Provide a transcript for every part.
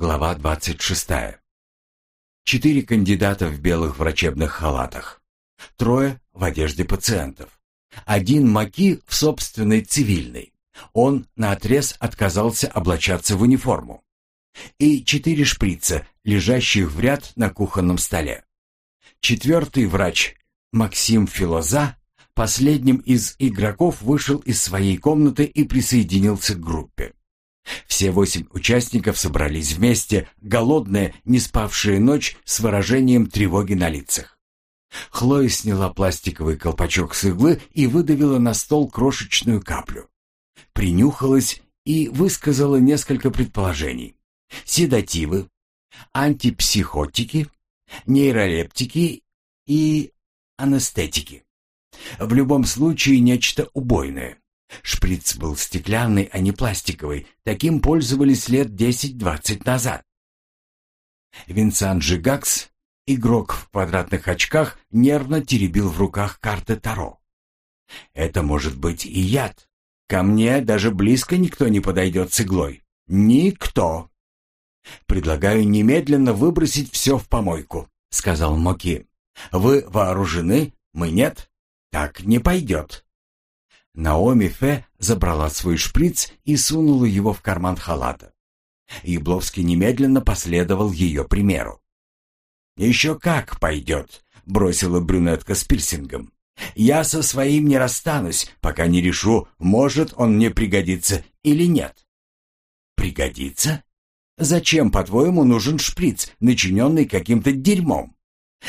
Глава 26. Четыре кандидата в белых врачебных халатах. Трое в одежде пациентов. Один Маки в собственной цивильной. Он наотрез отказался облачаться в униформу. И четыре шприца, лежащих в ряд на кухонном столе. Четвертый врач, Максим Филоза, последним из игроков вышел из своей комнаты и присоединился к группе. Все восемь участников собрались вместе, голодные, не спавшие ночь, с выражением тревоги на лицах. Хлоя сняла пластиковый колпачок с иглы и выдавила на стол крошечную каплю. Принюхалась и высказала несколько предположений. Седативы, антипсихотики, нейролептики и анестетики. В любом случае нечто убойное. Шприц был стеклянный, а не пластиковый. Таким пользовались лет 10-20 назад. Винсан Джигакс, игрок в квадратных очках, нервно теребил в руках карты Таро. «Это может быть и яд. Ко мне даже близко никто не подойдет с иглой. Никто!» «Предлагаю немедленно выбросить все в помойку», — сказал Моки. «Вы вооружены, мы нет. Так не пойдет». Наоми Фе забрала свой шприц и сунула его в карман халата. Ябловский немедленно последовал ее примеру. «Еще как пойдет», — бросила брюнетка с пирсингом. «Я со своим не расстанусь, пока не решу, может он мне пригодиться или нет». «Пригодится? Зачем, по-твоему, нужен шприц, начиненный каким-то дерьмом?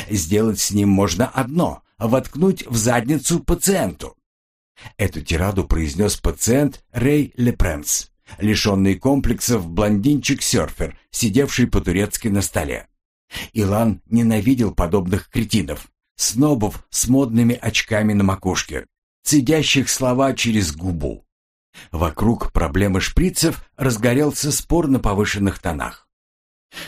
Сделать с ним можно одно — воткнуть в задницу пациенту. Эту тираду произнес пациент Рэй Лепренс, лишенный комплексов блондинчик-серфер, сидевший по-турецки на столе. Илан ненавидел подобных кретинов, снобов с модными очками на макушке, цедящих слова через губу. Вокруг проблемы шприцев разгорелся спор на повышенных тонах.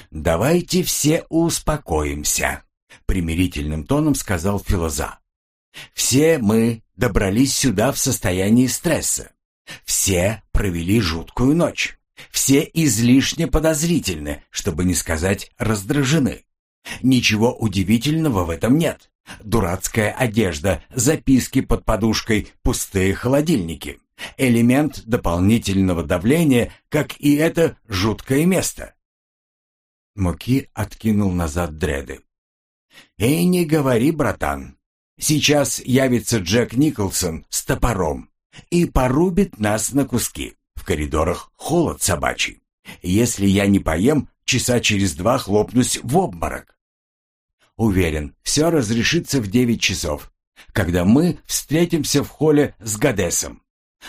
«Давайте все успокоимся», — примирительным тоном сказал Филоза. «Все мы добрались сюда в состоянии стресса. Все провели жуткую ночь. Все излишне подозрительны, чтобы не сказать раздражены. Ничего удивительного в этом нет. Дурацкая одежда, записки под подушкой, пустые холодильники. Элемент дополнительного давления, как и это жуткое место. Моки откинул назад дреды. «И не говори, братан. Сейчас явится Джек Николсон с топором и порубит нас на куски. В коридорах холод собачий. Если я не поем, часа через два хлопнусь в обморок. Уверен, все разрешится в девять часов, когда мы встретимся в холле с Гадесом.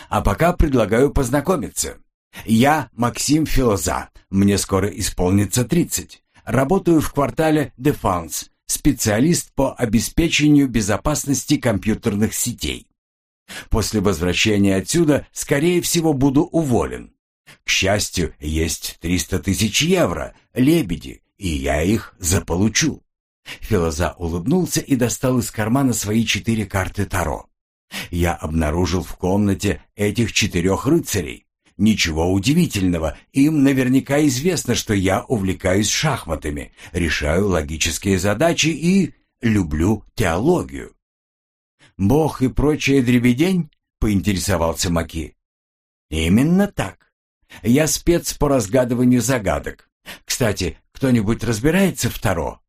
А пока предлагаю познакомиться. Я Максим Филоза, мне скоро исполнится тридцать. Работаю в квартале Дефанс специалист по обеспечению безопасности компьютерных сетей. После возвращения отсюда, скорее всего, буду уволен. К счастью, есть 300 тысяч евро, лебеди, и я их заполучу. Филоза улыбнулся и достал из кармана свои четыре карты Таро. Я обнаружил в комнате этих четырех рыцарей. Ничего удивительного, им наверняка известно, что я увлекаюсь шахматами, решаю логические задачи и люблю теологию. «Бог и прочая дребедень?» — поинтересовался Маки. «Именно так. Я спец по разгадыванию загадок. Кстати, кто-нибудь разбирается в Таро?»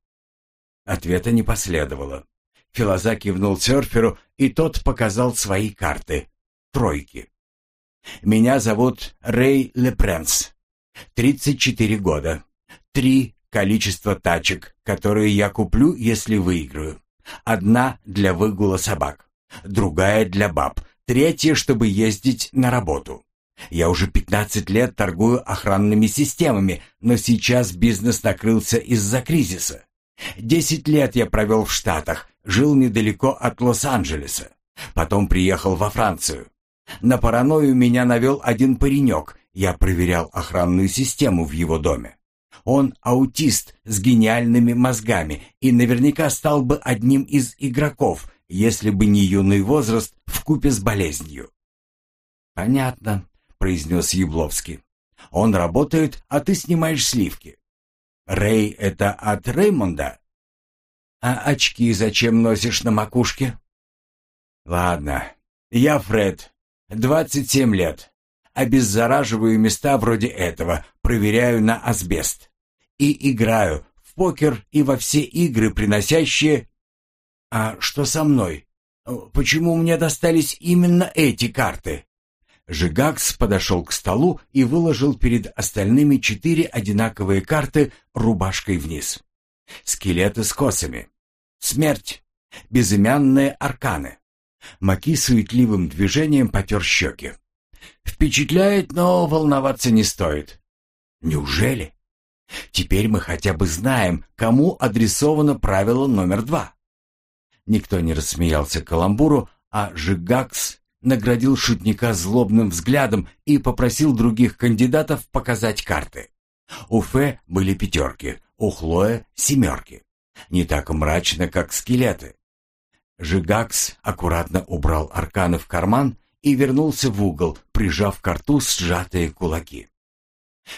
Ответа не последовало. Филоза кивнул серферу, и тот показал свои карты. Тройки. Меня зовут Рэй Лепренс. 34 года. Три количества тачек, которые я куплю, если выиграю. Одна для выгула собак, другая для баб, третья, чтобы ездить на работу. Я уже 15 лет торгую охранными системами, но сейчас бизнес накрылся из-за кризиса. Десять лет я провел в Штатах, жил недалеко от Лос-Анджелеса. Потом приехал во Францию. На паранойю меня навел один паренек. Я проверял охранную систему в его доме. Он аутист с гениальными мозгами и наверняка стал бы одним из игроков, если бы не юный возраст в купе с болезнью. «Понятно», — произнес Ябловский. Он работает, а ты снимаешь сливки. Рэй — это от Реймонда? А очки зачем носишь на макушке? Ладно, я Фред, 27 лет. Обеззараживаю места вроде этого, проверяю на асбест. И играю в покер и во все игры, приносящие... А что со мной? Почему мне достались именно эти карты? Жигакс подошел к столу и выложил перед остальными четыре одинаковые карты рубашкой вниз. Скелеты с косами. Смерть. Безымянные арканы. Маки суетливым движением потер щеки. Впечатляет, но волноваться не стоит. Неужели? Теперь мы хотя бы знаем, кому адресовано правило номер два. Никто не рассмеялся каламбуру, а Жигакс наградил шутника злобным взглядом и попросил других кандидатов показать карты. У Фе были пятерки, у Хлоя — семерки. Не так мрачно, как скелеты. Жигакс аккуратно убрал арканы в карман и вернулся в угол, прижав к рту сжатые кулаки.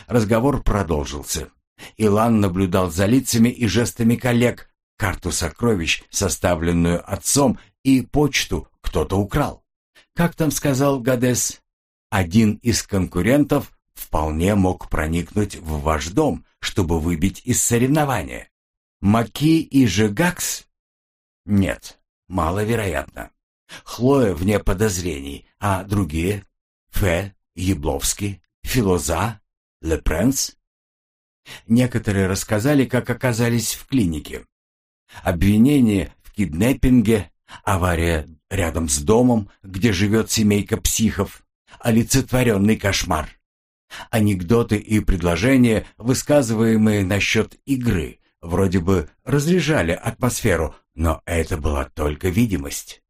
Разговор продолжился. Илан наблюдал за лицами и жестами коллег, карту сокровищ, составленную отцом, и почту кто-то украл. Как там сказал Гадес, один из конкурентов вполне мог проникнуть в ваш дом, чтобы выбить из соревнования. Маки и Жегакс? Нет, маловероятно. Хлоя вне подозрений, а другие? Фе, Ябловский, Филоза, Лепренс? Некоторые рассказали, как оказались в клинике. Обвинение в киднеппинге, авария рядом с домом, где живет семейка психов, олицетворенный кошмар. Анекдоты и предложения, высказываемые насчет игры, вроде бы разряжали атмосферу, но это была только видимость.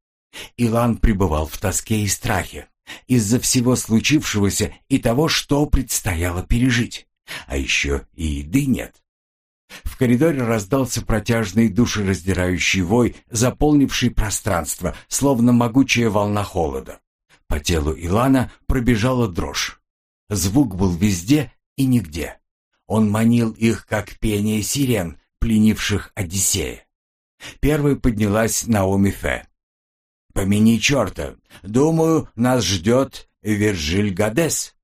Илан пребывал в тоске и страхе из-за всего случившегося и того, что предстояло пережить. А еще и еды нет. В коридоре раздался протяжный душераздирающий вой, заполнивший пространство, словно могучая волна холода. По телу Илана пробежала дрожь. Звук был везде и нигде. Он манил их, как пение сирен, пленивших Одиссея. Первой поднялась Наоми Фе. «Помяни черта! Думаю, нас ждет Виржиль Гадес!»